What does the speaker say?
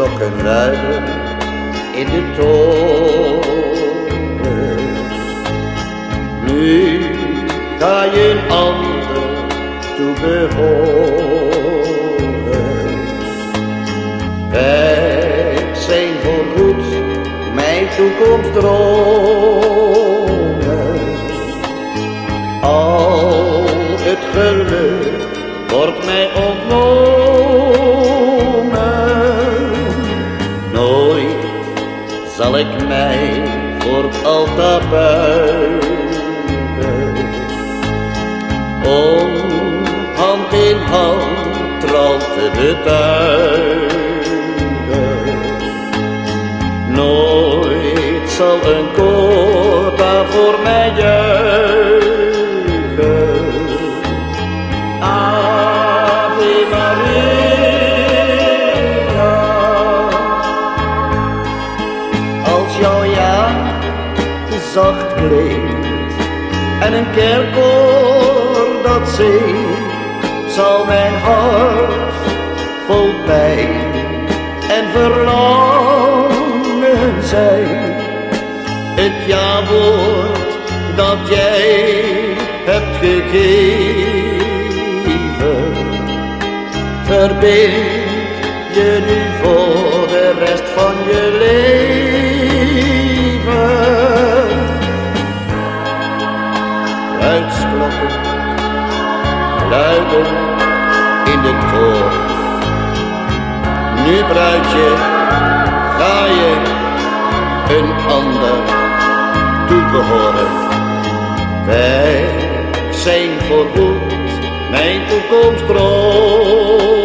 klokken luiden in de toren. Nu ga je een ander toe behoren. Wij zijn voorgoed mijn toekomst dromen. Al het geluk wordt mij ontnomen. Zal ik mij voor altaar buigen. Om hand in hand trouw te betuigen. Nooit zal een koor daar voor mij juichen. Zacht klinkt en een kerkkoor dat zingt, zal mijn hart vol pijn en verlangen zijn. Het ja-woord dat jij hebt gegeven, verbind je nu voor luiden in de toren. Nu bruidje, ga je een ander toebehoren. Wij zijn voorgoed mijn toekomst rood.